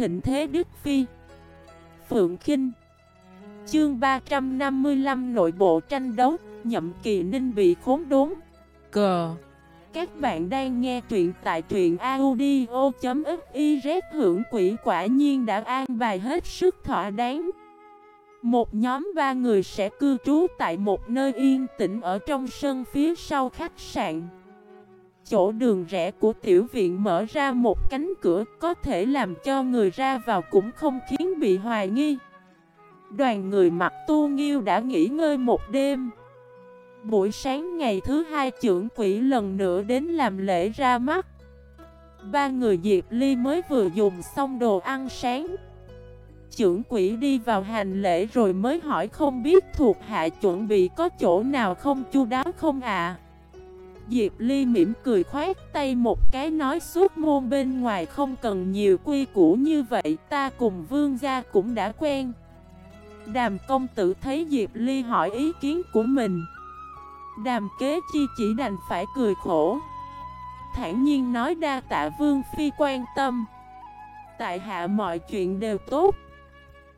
thịnh thế Đức Phi. Phượng Kinh. Chương 355 nội bộ tranh đấu. Nhậm kỳ ninh bị khốn đốn. Cờ Các bạn đang nghe truyện tại truyện audio.xyz Hưởng quỷ quả nhiên đã an bài hết sức thỏa đáng. Một nhóm ba người sẽ cư trú tại một nơi yên tĩnh ở trong sân phía sau khách sạn chỗ đường rẽ của tiểu viện mở ra một cánh cửa có thể làm cho người ra vào cũng không khiến bị hoài nghi. Đoàn người mặc tu nghiêu đã nghỉ ngơi một đêm. Buổi sáng ngày thứ hai trưởng quỷ lần nữa đến làm lễ ra mắt. Ba người Diệp Ly mới vừa dùng xong đồ ăn sáng. Trưởng quỷ đi vào hành lễ rồi mới hỏi không biết thuộc hạ chuẩn bị có chỗ nào không, chu đáo không ạ. À? Diệp Ly mỉm cười khoát tay một cái nói, suốt môn bên ngoài không cần nhiều quy củ như vậy, ta cùng vương gia cũng đã quen. Đàm công tử thấy Diệp Ly hỏi ý kiến của mình. Đàm kế chi chỉ đành phải cười khổ. Thản nhiên nói, đa tạ vương phi quan tâm. Tại hạ mọi chuyện đều tốt.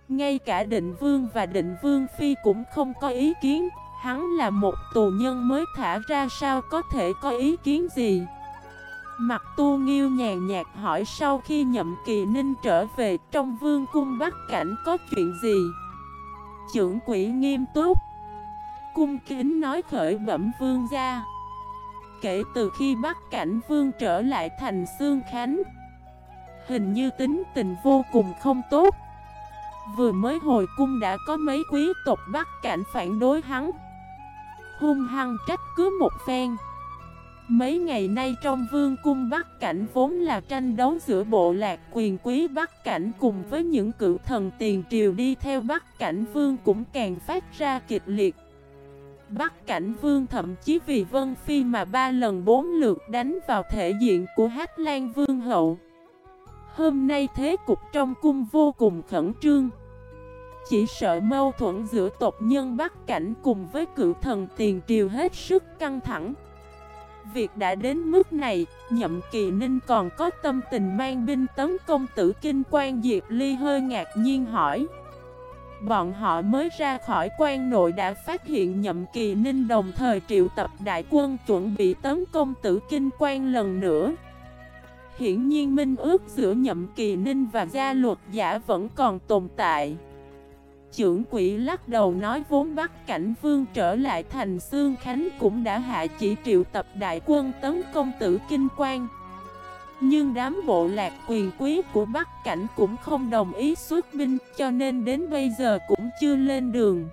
Ngay cả định vương và định vương phi cũng không có ý kiến. Hắn là một tù nhân mới thả ra sao có thể có ý kiến gì? Mặt tu nghiêu nhàn nhạt hỏi sau khi nhậm kỳ ninh trở về trong vương cung bắc cảnh có chuyện gì? Trưởng quỷ nghiêm túc. Cung kính nói khởi bẩm vương gia. Kể từ khi bắc cảnh vương trở lại thành xương Khánh, Hình như tính tình vô cùng không tốt. Vừa mới hồi cung đã có mấy quý tộc bắc cảnh phản đối hắn hung hăng trách cứ một phen Mấy ngày nay trong vương cung Bắc Cảnh vốn là tranh đấu giữa bộ lạc quyền quý Bắc Cảnh cùng với những cựu thần tiền triều đi theo Bắc Cảnh vương cũng càng phát ra kịch liệt. Bắc Cảnh vương thậm chí vì Vân Phi mà ba lần bốn lượt đánh vào thể diện của Hát Lan vương hậu. Hôm nay thế cục trong cung vô cùng khẩn trương. Chỉ sợ mâu thuẫn giữa tộc nhân Bắc Cảnh cùng với cựu thần tiền triều hết sức căng thẳng. Việc đã đến mức này, nhậm kỳ ninh còn có tâm tình mang binh tấn công tử kinh quan Diệp Ly hơi ngạc nhiên hỏi. Bọn họ mới ra khỏi quan nội đã phát hiện nhậm kỳ ninh đồng thời triệu tập đại quân chuẩn bị tấn công tử kinh quan lần nữa. Hiển nhiên minh ước giữa nhậm kỳ ninh và gia luật giả vẫn còn tồn tại. Trưởng quỷ lắc đầu nói vốn bắt cảnh vương trở lại thành Sương Khánh cũng đã hạ chỉ triệu tập đại quân tấn công tử Kinh Quang. Nhưng đám bộ lạc quyền quý của Bắc Cảnh cũng không đồng ý xuất binh, cho nên đến bây giờ cũng chưa lên đường.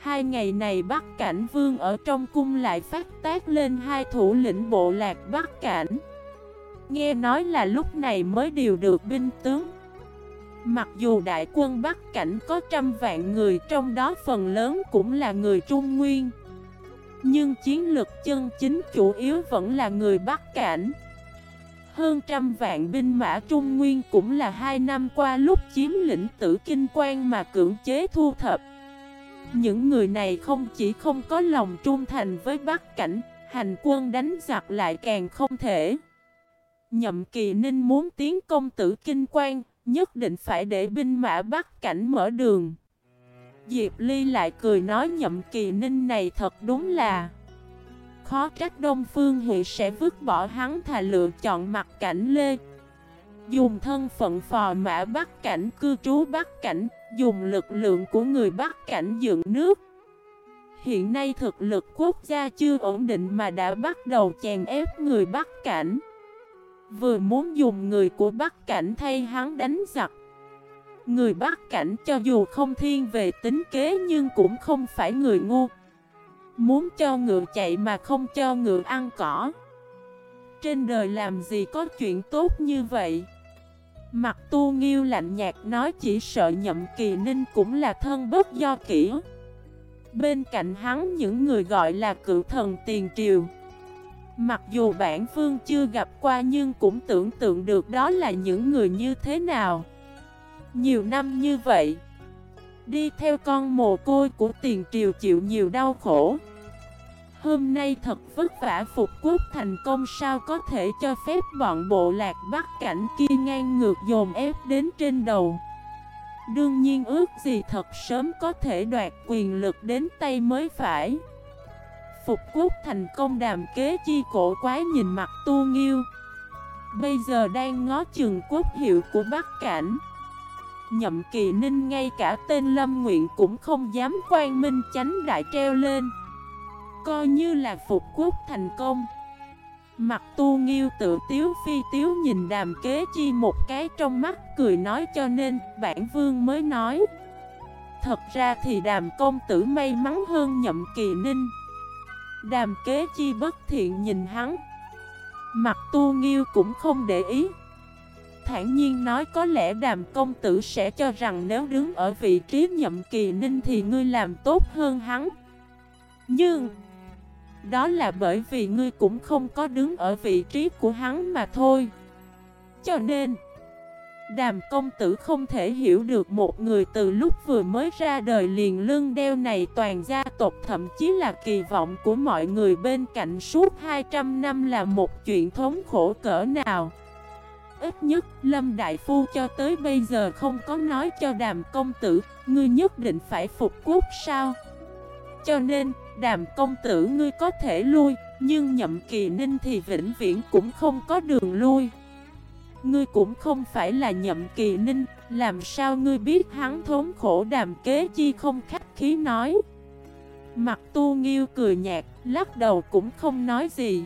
Hai ngày này Bắc Cảnh Vương ở trong cung lại phát tác lên hai thủ lĩnh bộ lạc Bắc Cảnh. Nghe nói là lúc này mới điều được binh tướng. Mặc dù đại quân Bắc Cảnh có trăm vạn người, trong đó phần lớn cũng là người Trung Nguyên. Nhưng chiến lực chân chính chủ yếu vẫn là người Bắc Cảnh. Hơn trăm vạn binh mã Trung Nguyên cũng là hai năm qua lúc chiếm lĩnh tử kinh quan mà cưỡng chế thu thập. Những người này không chỉ không có lòng trung thành với Bắc Cảnh, Hành quân đánh giặc lại càng không thể. Nhậm kỳ ninh muốn tiến công tử kinh quan Nhất định phải để binh mã bắt cảnh mở đường. Diệp Ly lại cười nói nhậm kỳ ninh này thật đúng là Khó trách Đông Phương Hị sẽ vứt bỏ hắn thà lựa chọn mặt cảnh Lê. Dùng thân phận phò mã bắt cảnh, cư trú bắt cảnh, Dùng lực lượng của người bắt cảnh dựng nước. Hiện nay thực lực quốc gia chưa ổn định mà đã bắt đầu chèn ép người bắt cảnh. Vừa muốn dùng người của Bắc Cảnh thay hắn đánh giặc. Người Bắc Cảnh cho dù không thiên về tính kế nhưng cũng không phải người ngu. Muốn cho ngựa chạy mà không cho ngựa ăn cỏ. Trên đời làm gì có chuyện tốt như vậy? Mặt tu nghiêu lạnh nhạt nói chỉ sợ nhậm kỳ ninh cũng là thân bất do kỹ Bên cạnh hắn những người gọi là cựu thần tiền triều. Mặc dù bản vương chưa gặp qua nhưng cũng tưởng tượng được đó là những người như thế nào. Nhiều năm như vậy, Đi theo con mồ côi của tiền triều chịu nhiều đau khổ. Hôm nay thật vất vả phục quốc thành công sao có thể cho phép bọn bộ lạc bắt cảnh kia ngang ngược dồn ép đến trên đầu. Đương nhiên ước gì thật sớm có thể đoạt quyền lực đến tay mới phải. Phục quốc thành công đàm kế chi cổ quái nhìn mặt tu nghiêu. Bây giờ đang ngó chừng quốc hiệu của Bắc Cảnh. Nhậm kỳ ninh ngay cả tên Lâm Nguyện cũng không dám quan minh chánh đại treo lên. Coi như là phục quốc thành công. Mặt tu nghiêu tự tiếu phi tiếu nhìn đàm kế chi một cái trong mắt cười nói cho nên bản vương mới nói. Thật ra thì đàm công tử may mắn hơn nhậm kỳ ninh. Đàm kế chi bất thiện nhìn hắn. Mặt tu nghiêu cũng không để ý. Thản nhiên nói có lẽ đàm công tử sẽ cho rằng nếu đứng ở vị trí nhậm kỳ ninh thì ngươi làm tốt hơn hắn. Nhưng, Đó là bởi vì ngươi cũng không có đứng ở vị trí của hắn mà thôi. Cho nên Đàm công tử không thể hiểu được một người từ lúc vừa mới ra đời liền lưng đeo này toàn gia tộc thậm chí là kỳ vọng của mọi người bên cạnh suốt 200 năm là một chuyện thống khổ cỡ nào. Ít nhất Lâm Đại Phu cho tới bây giờ không có nói cho đàm công tử, ngươi nhất định phải phục quốc sao? Cho nên, đàm công tử ngươi có thể lui, nhưng nhậm kỳ ninh thì vĩnh viễn cũng không có đường lui. Ngươi cũng không phải là nhậm kỳ ninh, Làm sao ngươi biết hắn thốn khổ đàm kế chi không khách khí nói? Mặt tu nghiêu cười nhạt, Lắc đầu cũng không nói gì.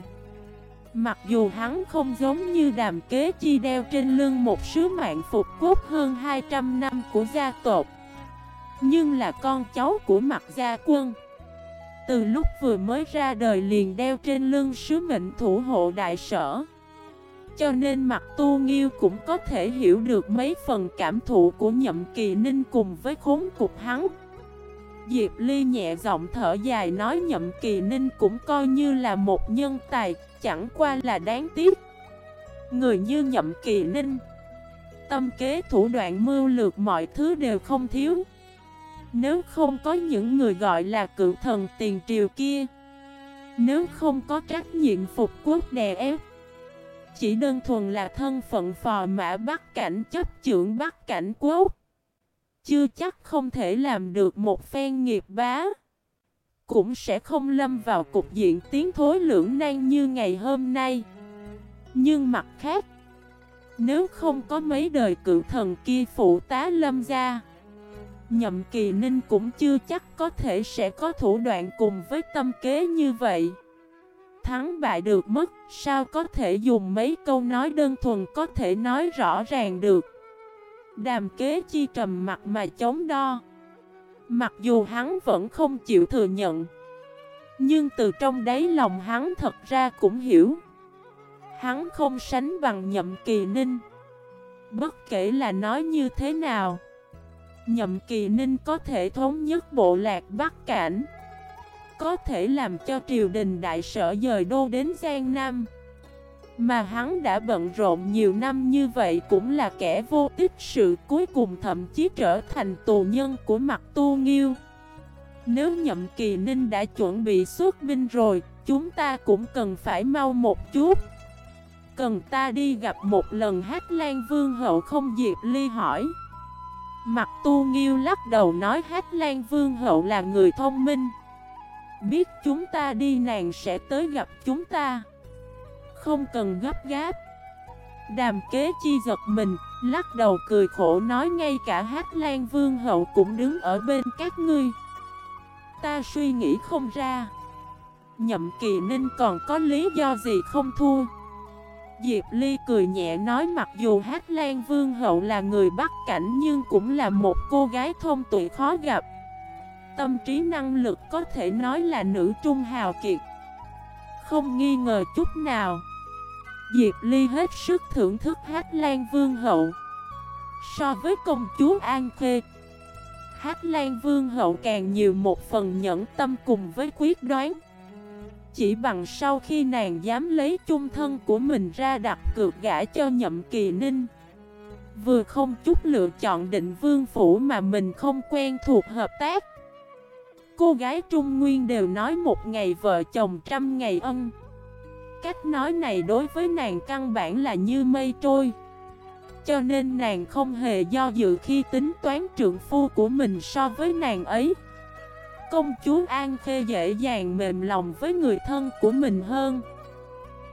Mặc dù hắn không giống như đàm kế chi đeo trên lưng một sứ mạng phục cốt hơn 200 năm của gia tộc, Nhưng là con cháu của mặt gia quân. Từ lúc vừa mới ra đời liền đeo trên lưng sứ mệnh thủ hộ đại sở cho nên mặt tu nghiêu cũng có thể hiểu được mấy phần cảm thụ của nhậm kỳ ninh cùng với khốn cục hắn. Diệp Ly nhẹ giọng thở dài nói nhậm kỳ ninh cũng coi như là một nhân tài, chẳng qua là đáng tiếc. Người như nhậm kỳ ninh Tâm kế thủ đoạn mưu lược mọi thứ đều không thiếu. Nếu không có những người gọi là cựu thần tiền triều kia Nếu không có trách nhiệm phục quốc đè ép chỉ đơn thuần là thân phận phò mã bắt cảnh chấp trưởng bắt cảnh quốc. Chưa chắc không thể làm được một phen nghiệp bá. Cũng sẽ không lâm vào cục diện tiến thối lưỡng nan như ngày hôm nay. Nhưng mặt khác Nếu không có mấy đời cự thần kia phụ tá lâm ra, Nhậm kỳ ninh cũng chưa chắc có thể sẽ có thủ đoạn cùng với tâm kế như vậy thắng bại được mất, sao có thể dùng mấy câu nói đơn thuần có thể nói rõ ràng được. Đàm kế chi trầm mặt mà chống đo. Mặc dù hắn vẫn không chịu thừa nhận. Nhưng từ trong đáy lòng hắn thật ra cũng hiểu. Hắn không sánh bằng nhậm kỳ ninh. Bất kể là nói như thế nào. Nhậm kỳ ninh có thể thống nhất bộ lạc Bắc Cảnh. Có thể làm cho triều đình đại sở dời đô đến Giang Nam. Mà hắn đã bận rộn nhiều năm như vậy cũng là kẻ vô ích sự cuối cùng thậm chí trở thành tù nhân của mặt tu nghiêu. Nếu nhậm kỳ ninh đã chuẩn bị xuất binh rồi, Chúng ta cũng cần phải mau một chút. Cần ta đi gặp một lần hát lan vương hậu không Diệp Ly hỏi. Mặt tu nghiêu lắc đầu nói hát lan vương hậu là người thông minh. Biết chúng ta đi nàng sẽ tới gặp chúng ta. Không cần gấp gáp. Đàm kế chi giật mình, Lắc đầu cười khổ nói ngay cả hát lan vương hậu cũng đứng ở bên các ngươi. Ta suy nghĩ không ra. Nhậm kỳ ninh còn có lý do gì không thua? Diệp Ly cười nhẹ nói mặc dù Hát Lan Vương Hậu là người Bắc Cảnh nhưng cũng là một cô gái thông tuệ khó gặp. Tâm trí năng lực có thể nói là nữ trung hào kiệt. Không nghi ngờ chút nào. Diệp Ly hết sức thưởng thức Hát Lan Vương Hậu. So với công chúa An Khê, Hát Lan Vương Hậu càng nhiều một phần nhẫn tâm cùng với quyết đoán. Chỉ bằng sau khi nàng dám lấy chung thân của mình ra đặt cược gã cho nhậm kỳ ninh, Vừa không chút lựa chọn định vương phủ mà mình không quen thuộc hợp tác cô gái Trung Nguyên đều nói một ngày vợ chồng trăm ngày ân. Cách nói này đối với nàng căn bản là như mây trôi. Cho nên nàng không hề do dự khi tính toán trượng phu của mình so với nàng ấy. Công chúa An Khê dễ dàng mềm lòng với người thân của mình hơn.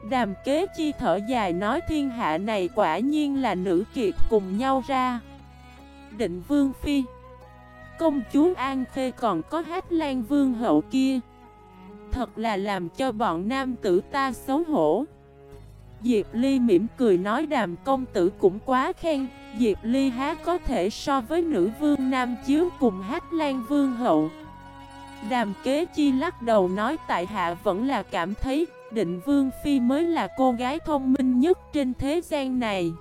Đàm kế chi thở dài nói thiên hạ này quả nhiên là nữ kiệt cùng nhau ra. Định Vương Phi Công chúa An Khê còn có hát lan vương hậu kia. Thật là làm cho bọn nam tử ta xấu hổ. Diệp Ly mỉm cười nói đàm công tử cũng quá khen. Diệp Ly há có thể so với nữ vương nam chiếu cùng hát lan vương hậu. Đàm kế chi lắc đầu nói tại hạ vẫn là cảm thấy định vương phi mới là cô gái thông minh nhất trên thế gian này.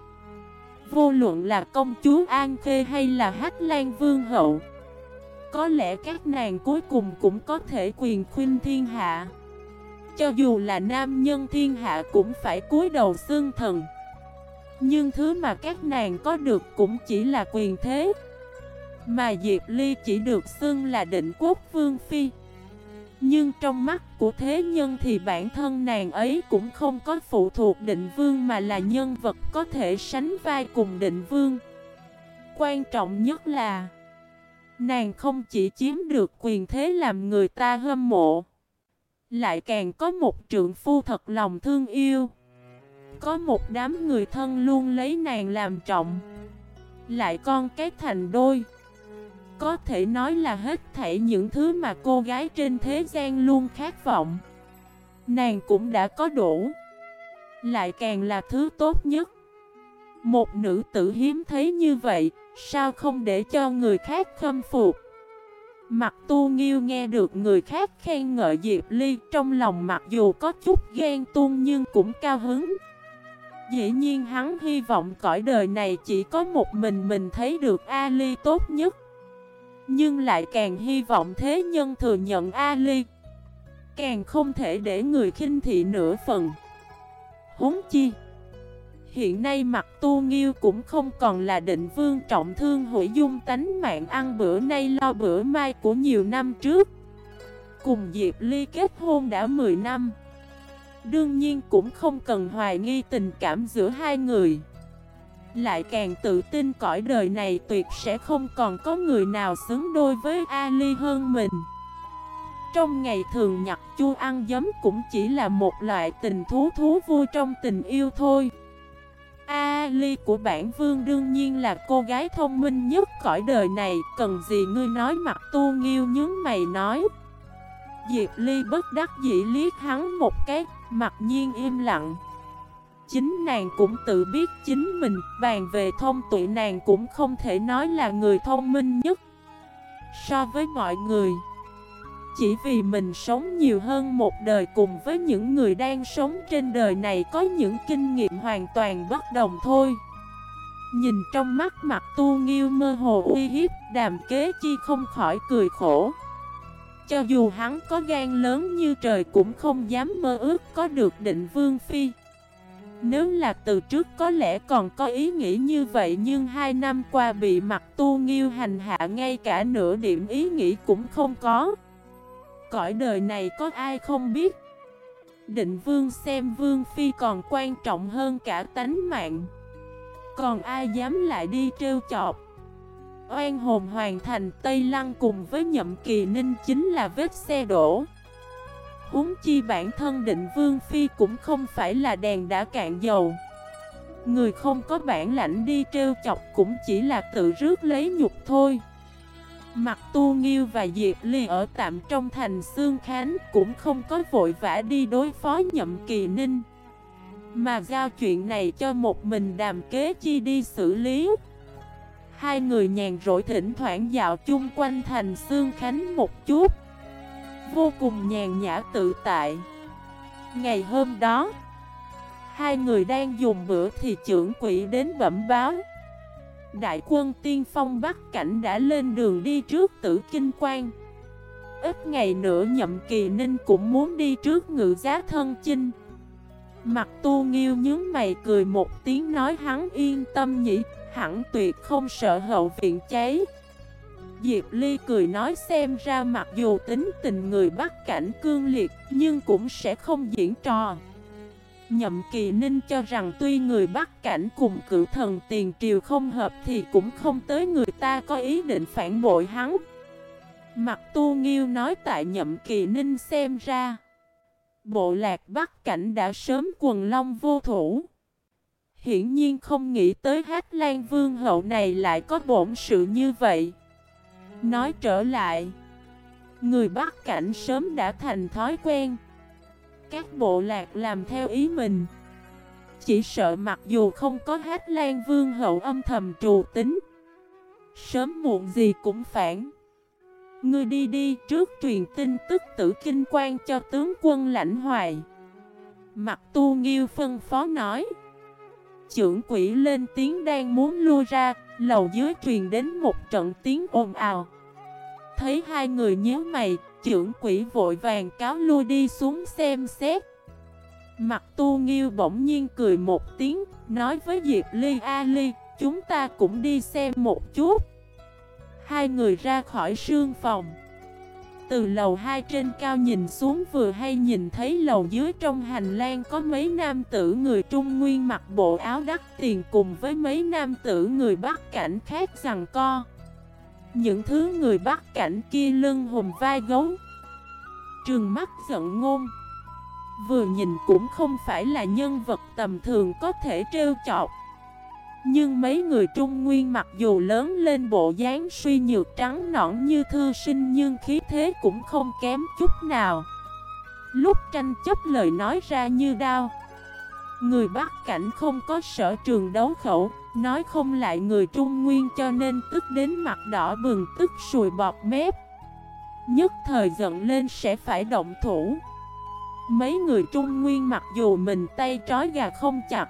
Vô luận là công chúa An Khê hay là Hát Lan Vương Hậu có lẽ các nàng cuối cùng cũng có thể quyền khuyên thiên hạ. Cho dù là nam nhân thiên hạ cũng phải cúi đầu xương thần. Nhưng thứ mà các nàng có được cũng chỉ là quyền thế. Mà Diệp Ly chỉ được xưng là định quốc vương phi. Nhưng trong mắt của thế nhân thì bản thân nàng ấy cũng không có phụ thuộc định vương mà là nhân vật có thể sánh vai cùng định vương. Quan trọng nhất là Nàng không chỉ chiếm được quyền thế làm người ta hâm mộ, Lại càng có một trượng phu thật lòng thương yêu. Có một đám người thân luôn lấy nàng làm trọng, Lại con cái thành đôi. Có thể nói là hết thảy những thứ mà cô gái trên thế gian luôn khát vọng. Nàng cũng đã có đủ, Lại càng là thứ tốt nhất. Một nữ tử hiếm thấy như vậy Sao không để cho người khác khâm phục? Mặt tu nghiêu nghe được người khác khen ngợi Diệp Ly, Trong lòng mặc dù có chút ghen tuông nhưng cũng cao hứng. Dĩ nhiên hắn hy vọng cõi đời này chỉ có một mình mình thấy được Ali tốt nhất. Nhưng lại càng hy vọng thế nhân thừa nhận Ali. Càng không thể để người khinh thị nửa phần. Huống chi Hiện nay mặt tu nghiêu cũng không còn là định vương trọng thương hủy dung tánh mạng ăn bữa nay lo bữa mai của nhiều năm trước. Cùng Diệp Ly kết hôn đã 10 năm. Đương nhiên cũng không cần hoài nghi tình cảm giữa hai người. Lại càng tự tin cõi đời này tuyệt sẽ không còn có người nào xứng đôi với Ali hơn mình. Trong ngày thường nhặt chua ăn giấm cũng chỉ là một loại tình thú thú vui trong tình yêu thôi. A Ly của bản vương đương nhiên là cô gái thông minh nhất cõi đời này. Cần gì ngươi nói mặt tu nghiêu nhướng mày nói? Diệp Ly bất đắc dĩ liếc hắn một cái, mặt nhiên im lặng. Chính nàng cũng tự biết chính mình, bàn về thông tuệ nàng cũng không thể nói là người thông minh nhất So với mọi người. Chỉ vì mình sống nhiều hơn một đời cùng với những người đang sống trên đời này có những kinh nghiệm hoàn toàn bất đồng thôi. Nhìn trong mắt mặt tu nghiêu mơ hồ uy hiếp, đàm kế chi không khỏi cười khổ. Cho dù hắn có gan lớn như trời cũng không dám mơ ước có được định vương phi. Nếu là từ trước có lẽ còn có ý nghĩ như vậy nhưng hai năm qua bị mặt tu nghiêu hành hạ ngay cả nửa điểm ý nghĩ cũng không có. Cõi đời này có ai không biết. Định vương xem vương phi còn quan trọng hơn cả tánh mạng. Còn ai dám lại đi trêu chọc. Oan hồn hoàn thành Tây Lăng cùng với nhậm kỳ ninh chính là vết xe đổ. Uống chi bản thân định vương phi cũng không phải là đèn đã cạn dầu Người không có bản lãnh đi trêu chọc cũng chỉ là tự rước lấy nhục thôi Mặt tu nghiêu và Diệp Ly ở tạm trong thành Sương Khánh cũng không có vội vã đi đối phó nhậm kỳ ninh. Mà giao chuyện này cho một mình đàm kế chi đi xử lý. Hai người nhàn rỗi thỉnh thoảng dạo chung quanh thành Sương Khánh một chút. Vô cùng nhàn nhã tự tại. Ngày hôm đó, Hai người đang dùng bữa thì trưởng quỷ đến bẩm báo. Đại quân tiên phong Bắc Cảnh đã lên đường đi trước tử kinh quan. Ít ngày nữa nhậm kỳ ninh cũng muốn đi trước ngự giá thân chinh. Mặt tu nghiêu nhướng mày cười một tiếng nói hắn yên tâm nhỉ, Hẳn tuyệt không sợ hậu viện cháy. Diệp Ly cười nói xem ra mặc dù tính tình người bắt cảnh cương liệt nhưng cũng sẽ không diễn trò. Nhậm Kỳ Ninh cho rằng tuy người bắt cảnh cùng cử thần tiền triều không hợp thì cũng không tới người ta có ý định phản bội hắn. Mặt tu nghiêu nói tại Nhậm Kỳ Ninh xem ra. Bộ lạc bắt cảnh đã sớm quần long vô thủ. Hiển nhiên không nghĩ tới hát lan vương hậu này lại có bổn sự như vậy. Nói trở lại, người bắt cảnh sớm đã thành thói quen. Các bộ lạc làm theo ý mình. Chỉ sợ mặc dù không có hát lan vương hậu âm thầm trù tính. Sớm muộn gì cũng phản. Ngươi đi đi trước truyền tin tức tử kinh quan cho tướng quân lãnh hoài. Mặt tu nghiêu phân phó nói. Trưởng quỷ lên tiếng đang muốn lui ra, lầu dưới truyền đến một trận tiếng ồn ào. Thấy hai người nhớ mày, trưởng quỷ vội vàng cáo lui đi xuống xem xét. Mặt tu nghiêu bỗng nhiên cười một tiếng, nói với Diệp Ly A Ly, chúng ta cũng đi xem một chút. Hai người ra khỏi sương phòng. Từ lầu hai trên cao nhìn xuống vừa hay nhìn thấy lầu dưới trong hành lang có mấy nam tử người Trung Nguyên mặc bộ áo đắt tiền cùng với mấy nam tử người Bắc cảnh khác rằng co. Những thứ người bắt cảnh kia lưng hùm vai gấu. Trường mắt giận ngôn. Vừa nhìn cũng không phải là nhân vật tầm thường có thể trêu chọc. Nhưng mấy người Trung Nguyên mặc dù lớn lên bộ dáng suy nhược trắng nõn như thư sinh nhưng khí thế cũng không kém chút nào. Lúc tranh chấp lời nói ra như đao. Người bắt Cảnh không có sở trường đấu khẩu, nói không lại người Trung Nguyên cho nên tức đến mặt đỏ bừng, tức sùi bọt mép. Nhất thời giận lên sẽ phải động thủ. Mấy người Trung Nguyên mặc dù mình tay trói gà không chặt,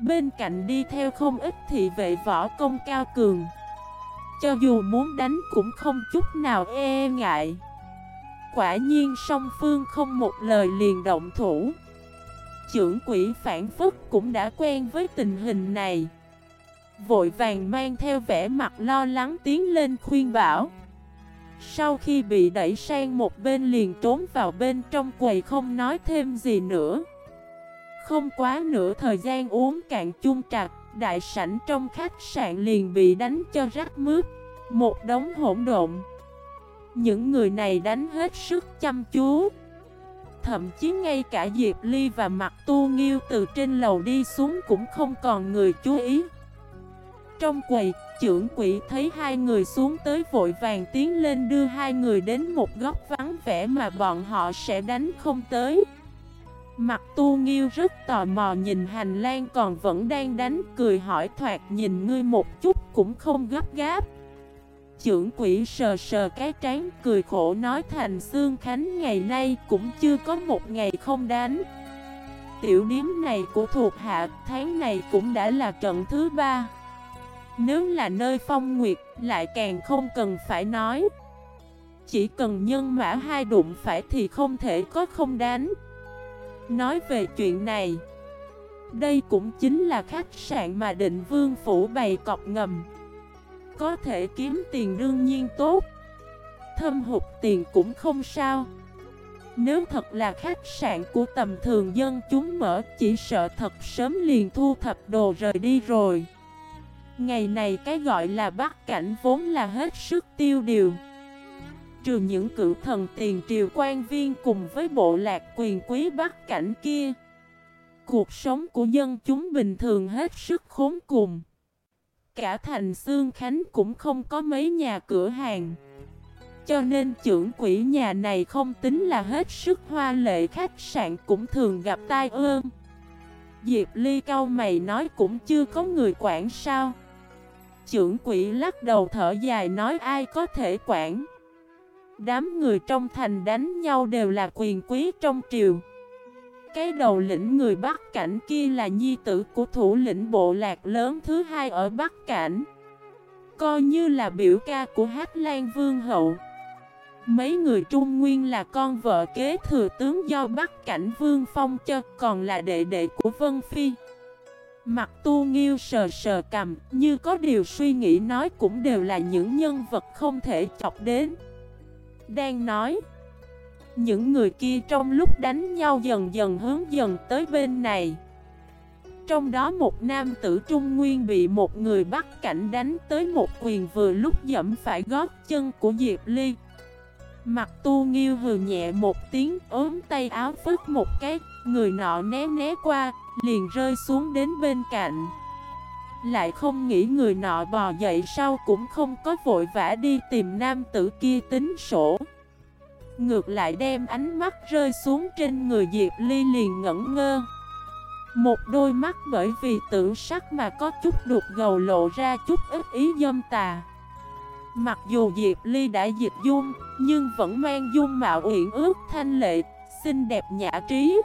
Bên cạnh đi theo không ít thị vệ võ công cao cường Cho dù muốn đánh cũng không chút nào e ngại Quả nhiên song phương không một lời liền động thủ Trưởng quỷ phản phức cũng đã quen với tình hình này Vội vàng mang theo vẻ mặt lo lắng tiến lên khuyên bảo Sau khi bị đẩy sang một bên liền trốn vào bên trong quầy không nói thêm gì nữa không quá nửa thời gian uống cạn chung trạc, đại sảnh trong khách sạn liền bị đánh cho rách mướp, một đống hỗn độn. Những người này đánh hết sức chăm chú. Thậm chí ngay cả Diệp Ly và Mặt Tu Nghiêu từ trên lầu đi xuống cũng không còn người chú ý. Trong quầy, trưởng quỷ thấy hai người xuống tới vội vàng tiến lên đưa hai người đến một góc vắng vẻ mà bọn họ sẽ đánh không tới. Mặt tu nghiêu rất tò mò nhìn hành lang còn vẫn đang đánh cười hỏi thoạt nhìn ngươi một chút cũng không gấp gáp. Trưởng quỷ sờ sờ cái trán cười khổ nói thành xương khánh ngày nay cũng chưa có một ngày không đánh. Tiểu điếm này của thuộc hạ tháng này cũng đã là trận thứ ba. Nếu là nơi phong nguyệt, lại càng không cần phải nói. Chỉ cần nhân mã hai đụng phải thì không thể có không đánh. Nói về chuyện này, Đây cũng chính là khách sạn mà định vương phủ bày cọc ngầm. Có thể kiếm tiền đương nhiên tốt, Thâm hụt tiền cũng không sao. Nếu thật là khách sạn của tầm thường dân chúng mở, Chỉ sợ thật sớm liền thu thập đồ rời đi rồi. Ngày này cái gọi là bắt cảnh vốn là hết sức tiêu điều. Trừ những cựu thần tiền triều quan viên cùng với bộ lạc quyền quý bắt cảnh kia, Cuộc sống của dân chúng bình thường hết sức khốn cùng. Cả thành xương Khánh cũng không có mấy nhà cửa hàng. Cho nên trưởng quỹ nhà này không tính là hết sức hoa lệ, khách sạn cũng thường gặp tai ương. Diệp Ly cao mày nói, cũng chưa có người quản sao? Trưởng quỷ lắc đầu thở dài nói ai có thể quản. Đám người trong thành đánh nhau đều là quyền quý trong triều. Cái đầu lĩnh người Bắc Cảnh kia là nhi tử của thủ lĩnh bộ lạc lớn thứ hai ở Bắc Cảnh. Coi như là biểu ca của Hát Lan Vương Hậu. Mấy người Trung Nguyên là con vợ kế thừa tướng do Bắc Cảnh Vương Phong cho, Còn là đệ đệ của Vân Phi. Mặt tu nghiêu sờ sờ cầm, Như có điều suy nghĩ nói cũng đều là những nhân vật không thể chọc đến. Đang nói, Những người kia trong lúc đánh nhau dần dần hướng dần tới bên này. Trong đó một nam tử Trung Nguyên bị một người bắt cảnh đánh tới một quyền vừa lúc dẫm phải gót chân của Diệp Ly. Mặt tu nghiêu hừ nhẹ một tiếng, ốm tay áo phức một cái, Người nọ né né qua Liền rơi xuống đến bên cạnh. Lại không nghĩ người nọ bò dậy sau cũng không có vội vã đi tìm nam tử kia tính sổ. Ngược lại đem ánh mắt rơi xuống trên người Diệp Ly liền ngẩn ngơ. Một đôi mắt bởi vì tự sắc mà có chút đục gầu lộ ra chút ít ý dâm tà. Mặc dù Diệp Ly đã dịch dung, Nhưng vẫn mang dung mạo uyển ước thanh lệ, Xinh đẹp nhã trí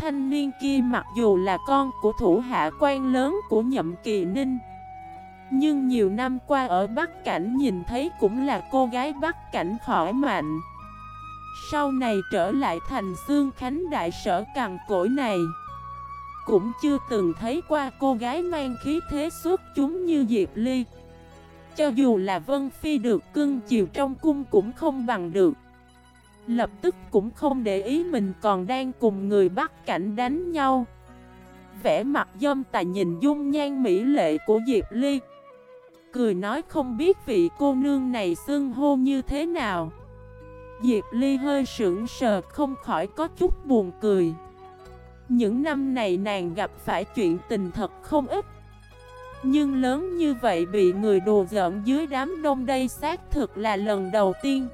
thanh niên kia mặc dù là con của thủ hạ quan lớn của nhậm kỳ ninh, Nhưng nhiều năm qua ở Bắc Cảnh nhìn thấy cũng là cô gái Bắc Cảnh khỏi mạnh. Sau này trở lại thành xương khánh đại sở cằn cỗi này, Cũng chưa từng thấy qua cô gái mang khí thế suốt chúng như Diệp Ly. Cho dù là Vân Phi được cưng chiều trong cung cũng không bằng được. Lập tức cũng không để ý mình còn đang cùng người bắt cảnh đánh nhau. Vẽ mặt dâm tà nhìn dung nhan mỹ lệ của Diệp Ly. Cười nói không biết vị cô nương này xưng hô như thế nào. Diệp Ly hơi sững sờ, không khỏi có chút buồn cười. Những năm này nàng gặp phải chuyện tình thật không ít. Nhưng lớn như vậy bị người đồ giỡn dưới đám đông đây xác thực là lần đầu tiên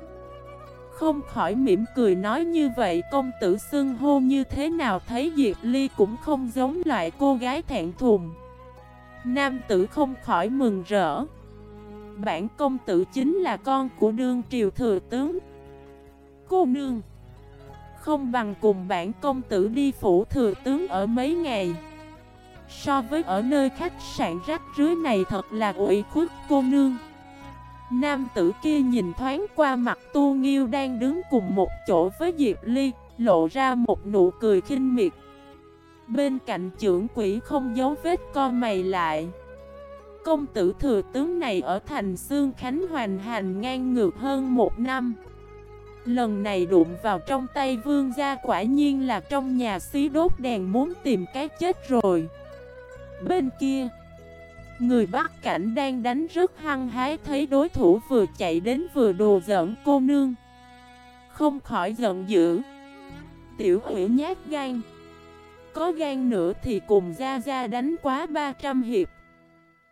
không khỏi mỉm cười nói như vậy, công tử xưng hô như thế nào thấy Diệp Ly cũng không giống loại cô gái thẹn thùng. Nam tử không khỏi mừng rỡ. Bản công tử chính là con của đương triều thừa tướng. Cô nương, Không bằng cùng bản công tử đi phủ thừa tướng ở mấy ngày. So với ở nơi khách sạn rách rưới này thật là ủy khuất, cô nương. Nam tử kia nhìn thoáng qua mặt Tu Nghiêu đang đứng cùng một chỗ với Diệp Ly, lộ ra một nụ cười khinh miệt. Bên cạnh trưởng quỷ không giấu vết co mày lại. Công tử thừa tướng này ở thành Sương Khánh hoành hành ngang ngược hơn một năm. Lần này đụng vào trong tay vương gia quả nhiên là trong nhà xí đốt đèn muốn tìm cái chết rồi. Bên kia Người bắt cảnh đang đánh rất hăng hái thấy đối thủ vừa chạy đến vừa đồ giỡn cô nương. Không khỏi giận dữ. Tiểu hủy nhát gan. Có gan nữa thì cùng ra ra đánh quá 300 hiệp.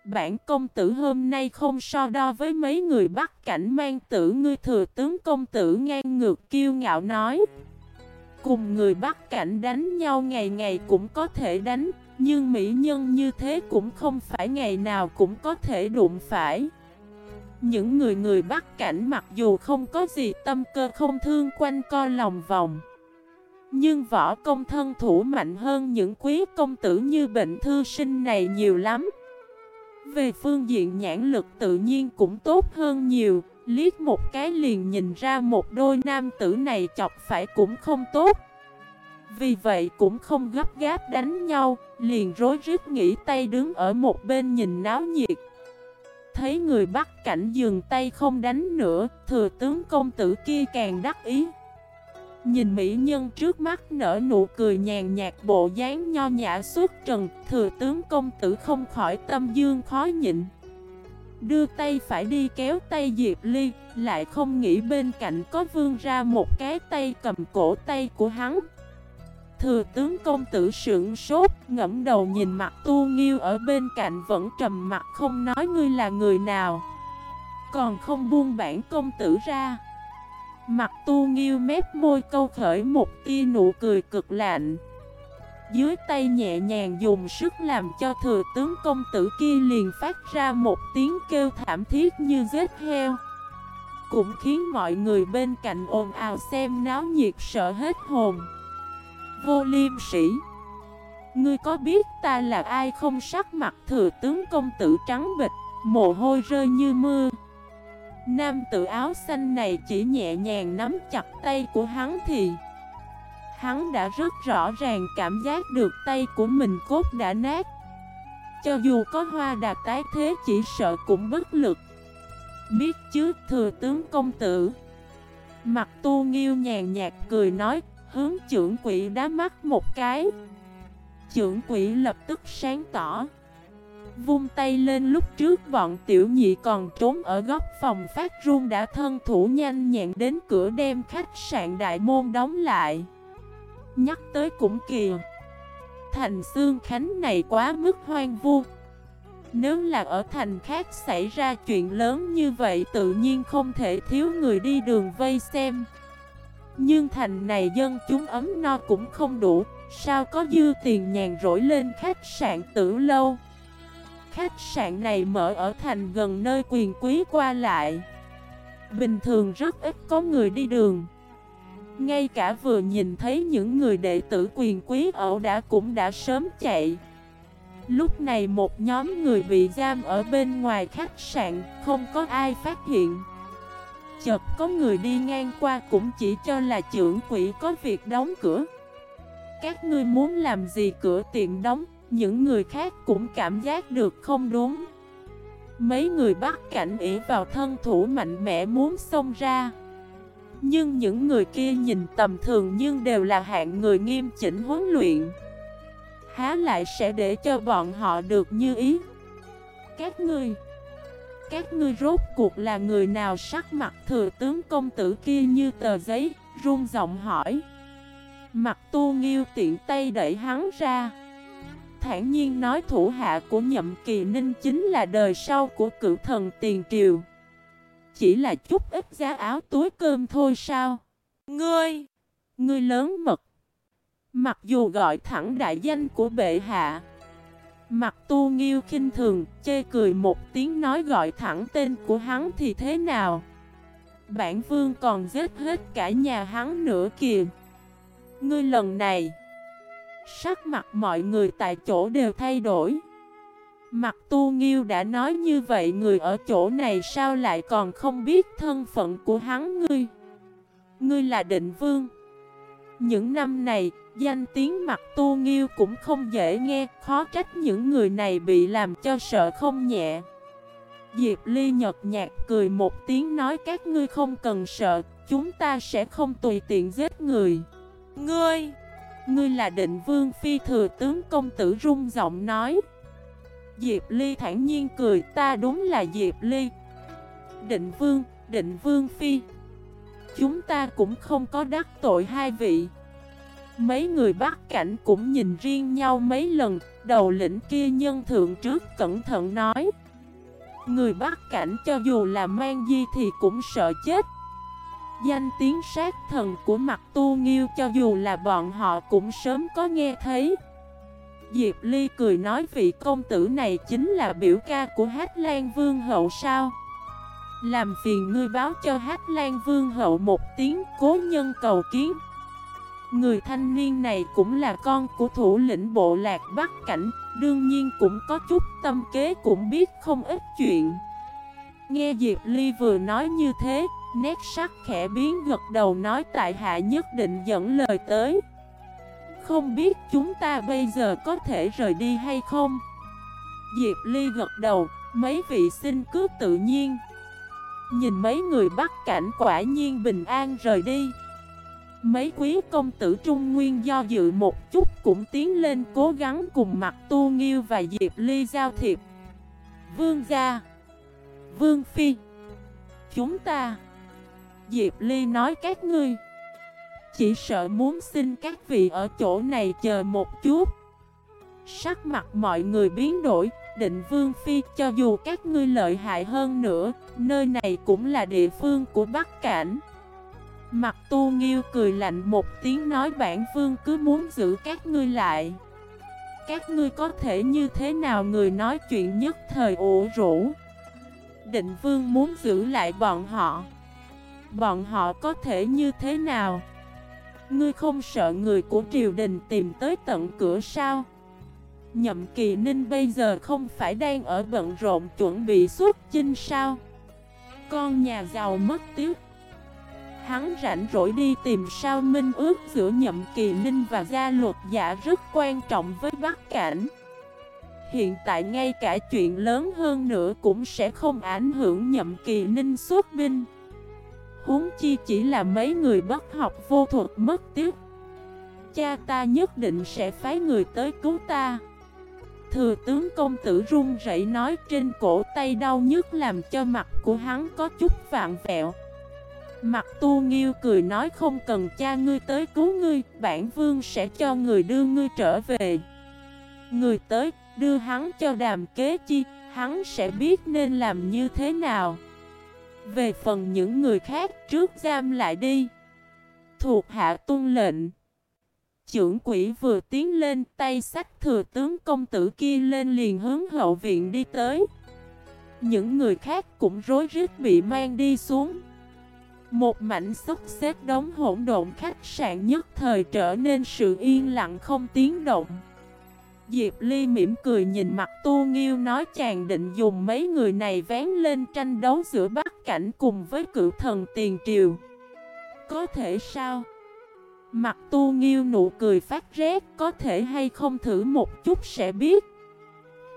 Bản công tử hôm nay không so đo với mấy người bắt cảnh mang tử, ngươi thừa tướng công tử ngang ngược kiêu ngạo nói. Cùng người bắt cảnh đánh nhau ngày ngày cũng có thể đánh nhưng mỹ nhân như thế cũng không phải ngày nào cũng có thể đụng phải. Những người người bắt cảnh mặc dù không có gì tâm cơ không thương quanh co lòng vòng. Nhưng võ công thân thủ mạnh hơn những quý công tử như bệnh thư sinh này nhiều lắm. Về phương diện nhãn lực tự nhiên cũng tốt hơn nhiều. Liếc một cái liền nhìn ra một đôi nam tử này chọc phải cũng không tốt. Vì vậy cũng không gấp gáp đánh nhau, liền rối rít nghỉ tay đứng ở một bên nhìn náo nhiệt. Thấy người bắt cảnh dừng tay không đánh nữa, thừa tướng công tử kia càng đắc ý. Nhìn mỹ nhân trước mắt nở nụ cười nhàn nhạt bộ dáng nho nhã suốt trần, thừa tướng công tử không khỏi tâm dương khó nhịn. Đưa tay phải đi kéo tay Diệp Ly, lại không nghĩ bên cạnh có vương ra một cái tay cầm cổ tay của hắn. Thừa tướng công tử sững sốt, ngẫm đầu nhìn mặt tu nghiêu ở bên cạnh vẫn trầm mặt không nói ngươi là người nào. Còn không buông bản công tử ra. Mặt tu nghiêu mép môi câu khởi một tia nụ cười cực lạnh. Dưới tay nhẹ nhàng dùng sức làm cho thừa tướng công tử kia liền phát ra một tiếng kêu thảm thiết như vết heo. Cũng khiến mọi người bên cạnh ồn ào xem náo nhiệt sợ hết hồn. Vô liêm sĩ. Ngươi có biết ta là ai không? Sắc mặt thừa tướng công tử trắng bịch Mồ hôi rơi như mưa. Nam tự áo xanh này chỉ nhẹ nhàng nắm chặt tay của hắn thì Hắn đã rất rõ ràng cảm giác được tay của mình cốt đã nát. Cho dù có hoa đà tái thế chỉ sợ cũng bất lực. Biết chứ, thừa tướng công tử? Mặt tu nghiêu nhàn nhạt cười nói Hướng trưởng quỷ đá mắt một cái. Trưởng quỷ lập tức sáng tỏ. Vung tay lên lúc trước bọn tiểu nhị còn trốn ở góc phòng phát run đã thân thủ nhanh nhẹn đến cửa đem khách sạn đại môn đóng lại. Nhắc tới cũng kìa. Thành xương khánh này quá mức hoang vu. Nếu là ở thành khác xảy ra chuyện lớn như vậy tự nhiên không thể thiếu người đi đường vây xem. Nhưng thành này dân chúng ấm no cũng không đủ. Sao có dư tiền nhàn rỗi lên khách sạn tử lâu? Khách sạn này mở ở thành gần nơi quyền quý qua lại. Bình thường rất ít có người đi đường. Ngay cả vừa nhìn thấy những người đệ tử quyền quý ẩu đã cũng đã sớm chạy. Lúc này một nhóm người bị giam ở bên ngoài khách sạn, Không có ai phát hiện. Chợt có người đi ngang qua cũng chỉ cho là trưởng quỷ có việc đóng cửa. Các ngươi muốn làm gì cửa tiện đóng, những người khác cũng cảm giác được không đúng. Mấy người bắt cảnh ỉ vào thân thủ mạnh mẽ muốn xông ra. Nhưng những người kia nhìn tầm thường nhưng đều là hạng người nghiêm chỉnh huấn luyện. Há lại sẽ để cho bọn họ được như ý. Các ngươi các ngươi rốt cuộc là người nào sắc mặt thừa tướng công tử kia như tờ giấy Run giọng hỏi Mặt tu nghiêu tiện tay đẩy hắn ra thản nhiên nói thủ hạ của nhậm kỳ ninh chính là đời sau của cựu thần tiền triều. Chỉ là chút ít giá áo túi cơm thôi sao? Ngươi! Ngươi lớn mật! Mặc dù gọi thẳng đại danh của bệ hạ Mặt tu nghiêu khinh thường Chê cười một tiếng nói gọi thẳng tên của hắn thì thế nào? Bản vương còn giết hết cả nhà hắn nữa kìa. Ngươi lần này Sắc mặt mọi người tại chỗ đều thay đổi. Mặt tu nghiêu đã nói như vậy người ở chỗ này sao lại còn không biết thân phận của hắn ngươi? Ngươi là định vương. Những năm này, danh tiếng mặt tu nghiêu cũng không dễ nghe Khó trách những người này bị làm cho sợ không nhẹ. Diệp Ly nhật nhạt cười một tiếng nói các ngươi không cần sợ Chúng ta sẽ không tùy tiện giết người. Ngươi Ngươi là định vương phi thừa tướng công tử rung giọng nói. Diệp Ly thản nhiên cười ta đúng là Diệp Ly. Định vương, định vương phi Chúng ta cũng không có đắc tội hai vị. Mấy người bắt cảnh cũng nhìn riêng nhau mấy lần, Đầu lĩnh kia nhân thượng trước cẩn thận nói. Người bắt cảnh cho dù là mang di thì cũng sợ chết. Danh tiếng sát thần của mặt tu nghiêu cho dù là bọn họ cũng sớm có nghe thấy. Diệp Ly cười nói vị công tử này chính là biểu ca của Hát Lan Vương Hậu sao? Làm phiền ngươi báo cho Hát Lan Vương Hậu một tiếng cố nhân cầu kiến. Người thanh niên này cũng là con của thủ lĩnh bộ lạc Bắc Cảnh, Đương nhiên cũng có chút tâm kế cũng biết không ít chuyện. Nghe Diệp Ly vừa nói như thế, Nét sắc khẽ biến gật đầu nói tại hạ nhất định dẫn lời tới. Không biết chúng ta bây giờ có thể rời đi hay không? Diệp Ly gật đầu, Mấy vị xin cứ tự nhiên. Nhìn mấy người bắt cảnh quả nhiên bình an rời đi. Mấy quý công tử Trung Nguyên do dự một chút cũng tiến lên cố gắng cùng mặt Tu Nghiêu và Diệp Ly giao thiệp. Vương gia, Vương Phi, Chúng ta. Diệp Ly nói các ngươi, Chỉ sợ muốn xin các vị ở chỗ này chờ một chút. Sắc mặt mọi người biến đổi, Định Vương Phi cho dù các ngươi lợi hại hơn nữa, Nơi này cũng là địa phương của Bắc Cảnh. Mặt tu nghiêu cười lạnh một tiếng nói bản vương cứ muốn giữ các ngươi lại Các ngươi có thể như thế nào người nói chuyện nhất thời ủ rũ Định vương muốn giữ lại bọn họ Bọn họ có thể như thế nào? Ngươi không sợ người của triều đình tìm tới tận cửa sao? Nhậm kỳ ninh bây giờ không phải đang ở bận rộn chuẩn bị xuất chinh sao? Con nhà giàu mất tiếc Hắn rảnh rỗi đi tìm sao minh ước giữa nhậm kỳ ninh và gia luật giả rất quan trọng với Bắc Cảnh. Hiện tại ngay cả chuyện lớn hơn nữa cũng sẽ không ảnh hưởng nhậm kỳ ninh xuất binh. Huống chi chỉ là mấy người bất học vô thuật mất tiếc. Cha ta nhất định sẽ phái người tới cứu ta. Thừa tướng công tử run rẩy nói trên cổ tay đau nhức làm cho mặt của hắn có chút vạn vẹo. Mặt tu nghiêu cười nói, không cần cha ngươi tới cứu ngươi, Bản vương sẽ cho người đưa ngươi trở về. Người tới, đưa hắn cho đàm kế chi, Hắn sẽ biết nên làm như thế nào. Về phần những người khác, trước giam lại đi. Thuộc hạ tuân lệnh. Trưởng quỷ vừa tiến lên, tay sách thừa tướng công tử kia lên liền hướng hậu viện đi tới. Những người khác cũng rối rít bị mang đi xuống. Một mảnh xúc xếp đống hỗn độn khách sạn nhất thời trở nên sự yên lặng không tiếng động. Diệp Ly mỉm cười nhìn mặt Tu Nghiêu nói chàng định dùng mấy người này vén lên tranh đấu giữa Bắc Cảnh cùng với cựu thần tiền triều. Có thể sao? Mặt tu nghiêu nụ cười phát rét, Có thể hay không thử một chút sẽ biết.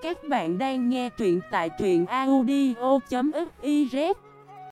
Các bạn đang nghe truyện tại truyện audio.fif